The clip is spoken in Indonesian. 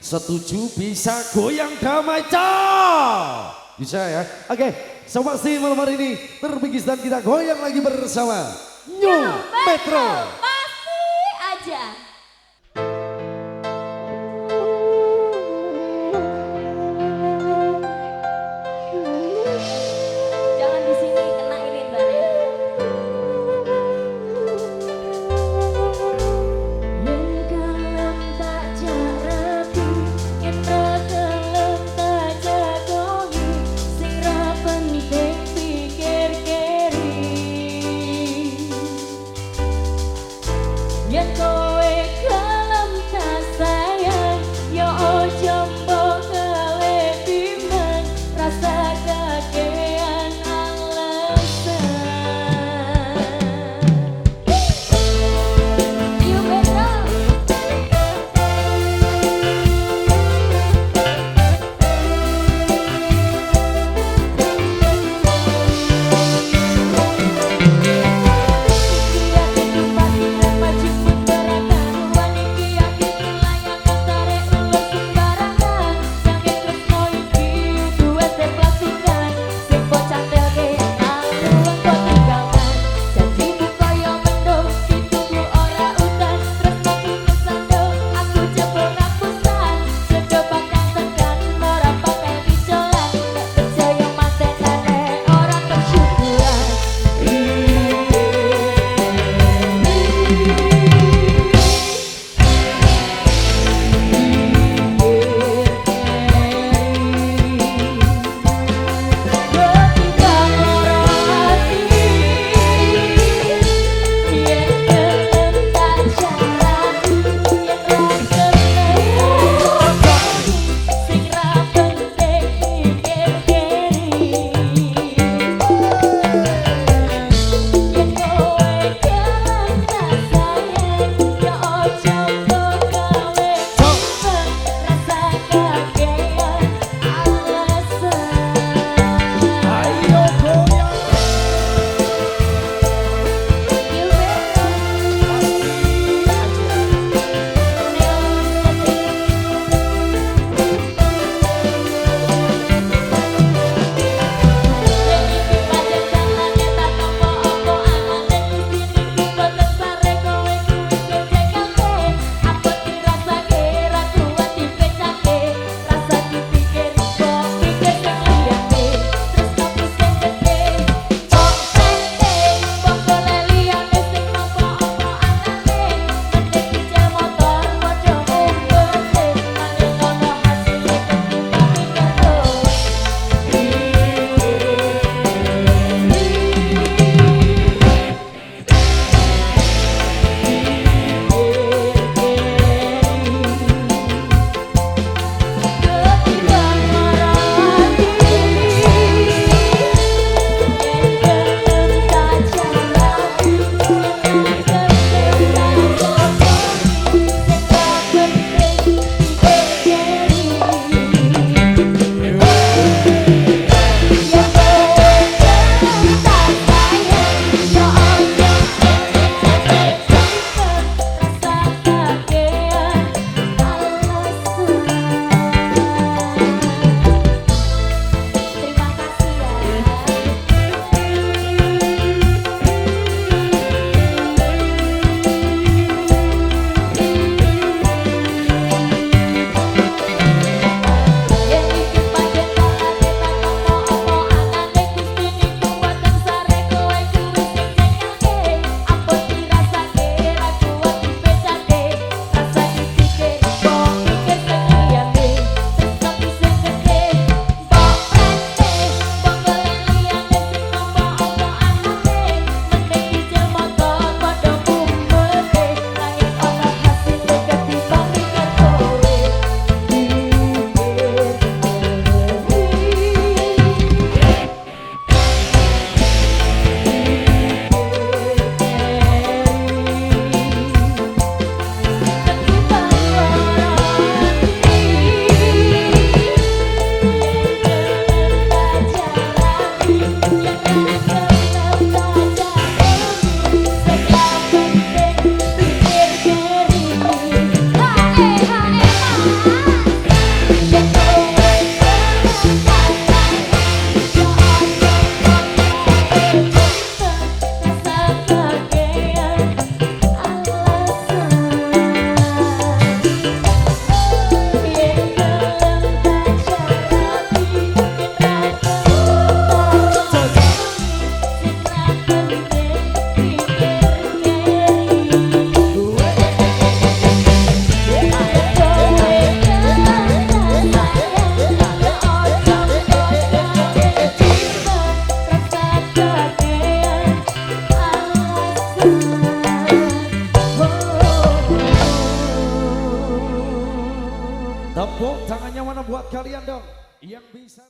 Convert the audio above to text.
setuju bisa goyang damai. Bisa ya? Oke, so pasti malam hari ini terbingkis dan kita goyang lagi bersama New Metro. Masih Tepuk tangannya mana buat kalian dong? Yang bisa